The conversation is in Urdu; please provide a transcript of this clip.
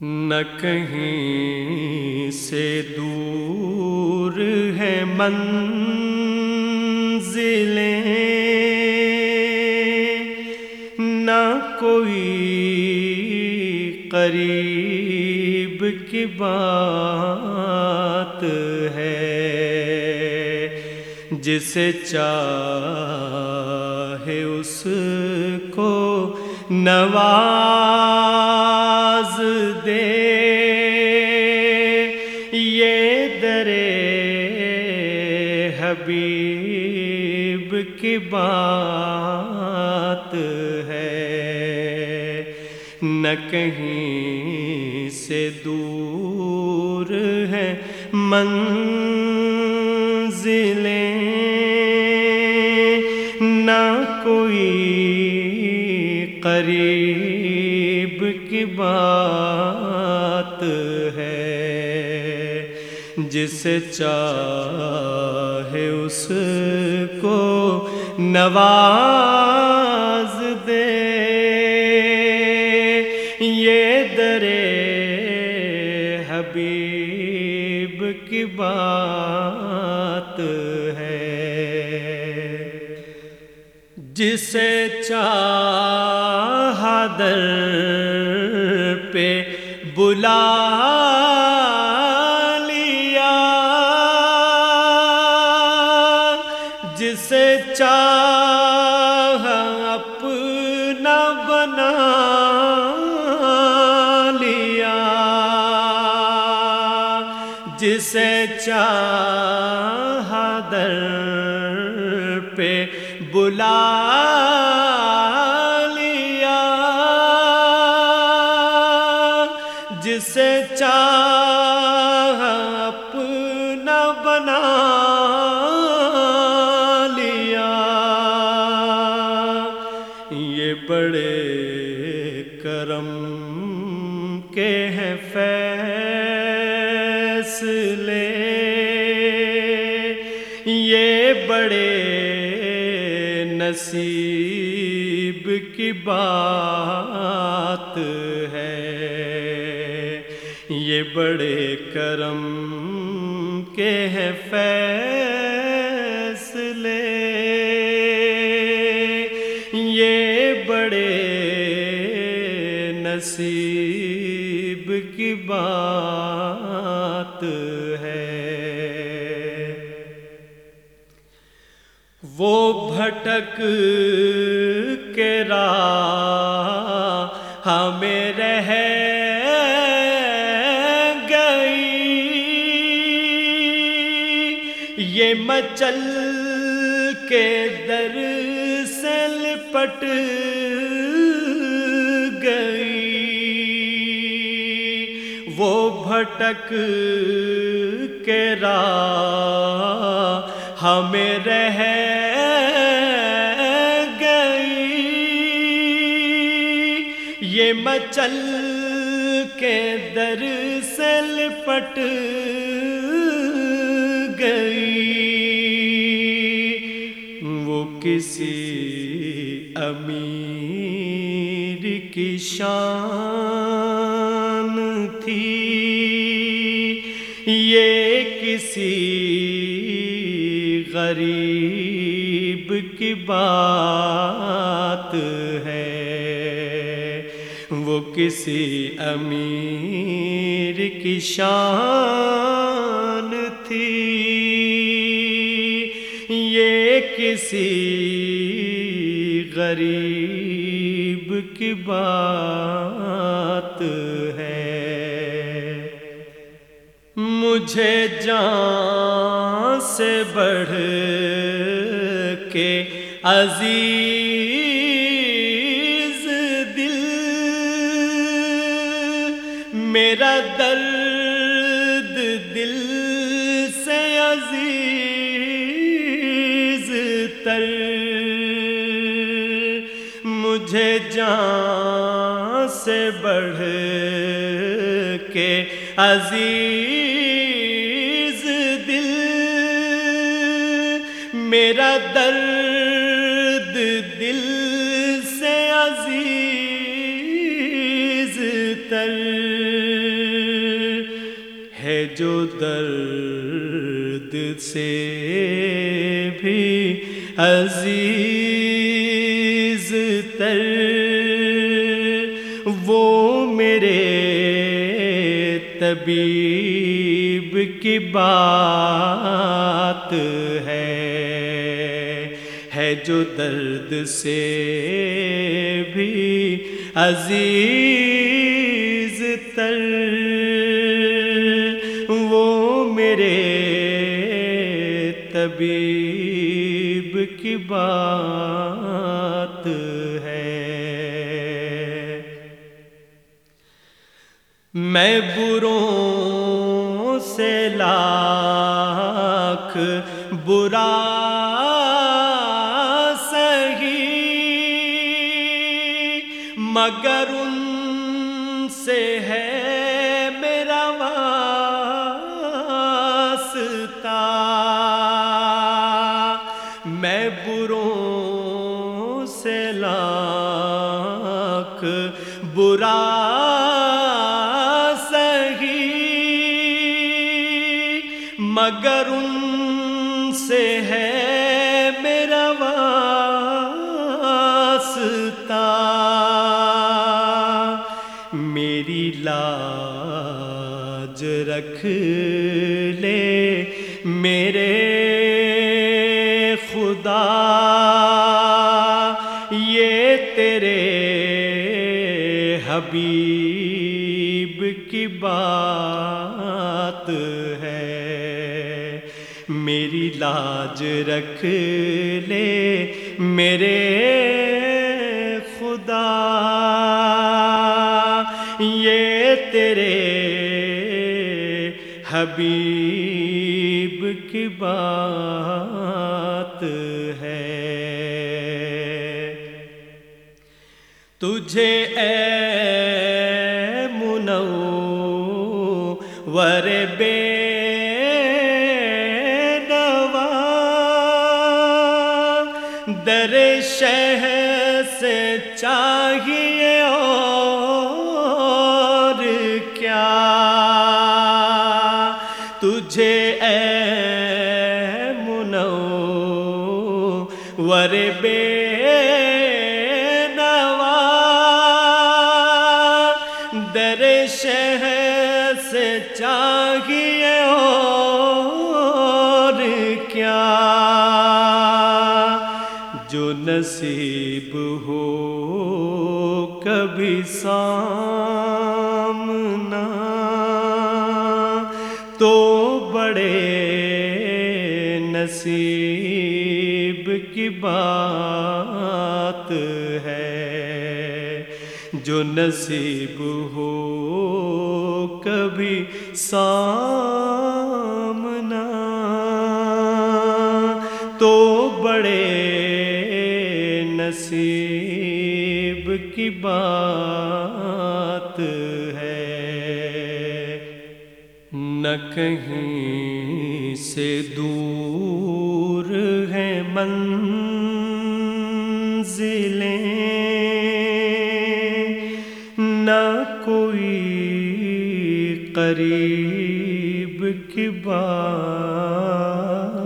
نہ کہیں سے دور ہے منزلیں، نہ کوئی قریب کی بات ہے جسے چاہے اس کو نواز دے۔ یہ درے حبیب کی بات ہے۔ نہ کہیں سے دور ہے من جسے چاہے اس کو نواز دے۔ یہ درے حبیب کی بات ہے۔ جسے چاہ در پہ بلا اپنا بنا لیا۔ جسے چاہ در پہ بلا لیا۔ جسے چاہ کے ہیں فیصلے۔ یہ بڑے نصیب کی بات ہے۔ یہ بڑے کرم کے ہیں فیصلے۔ یہ بڑے نصیب بات ہے۔ وہ بھٹک کے راہ ہمیں رہ گئی۔ یہ مچل کے در سے لپٹ بھٹک کے راہ ہمیں رہ گئی۔ یہ مچل کے در سے لپٹ گئی۔ وہ کسی امیر کی شان غریب کی بات ہے۔ وہ کسی امیر کی شان تھی۔ یہ کسی غریب کی بات ہے۔ مجھے جان سے بڑھ کے عزیز دل میرا درد دل سے عزیز تر مجھے جان سے بڑھ کے عزیز میرا درد دل سے عزیز تر ہے جو درد سے بھی عزیز تر وہ میرے طبیب کی بات ہے ہے جو درد سے بھی عزیز تر۔ وہ میرے طبیب کی بات ہے۔ میں بروں سے لاکھ برا مگر ان سے ہے میرا واسطہ۔ میں بروں سے لاکھ برا سہی۔ مگر ان میری لاج رکھ لے میرے خدا، یہ تیرے حبیب کی بات ہے۔ میری لاج رکھ لے میرے تیرے حبیب کی بات ہے۔ تجھے اے منو ور بے در شہ سے چاہیے اور اے منو، ور بے نوا، در شہ سے چاہیے اور کیا؟ جو نصیب ہو کبھی سامنا نصیب کی بات ہے، جو نصیب ہو کبھی سامنا۔ تو بڑے نصیب کی بات ہے۔ نہ کہیں سے دور منزلیں نہ کوئی قریب کی بات۔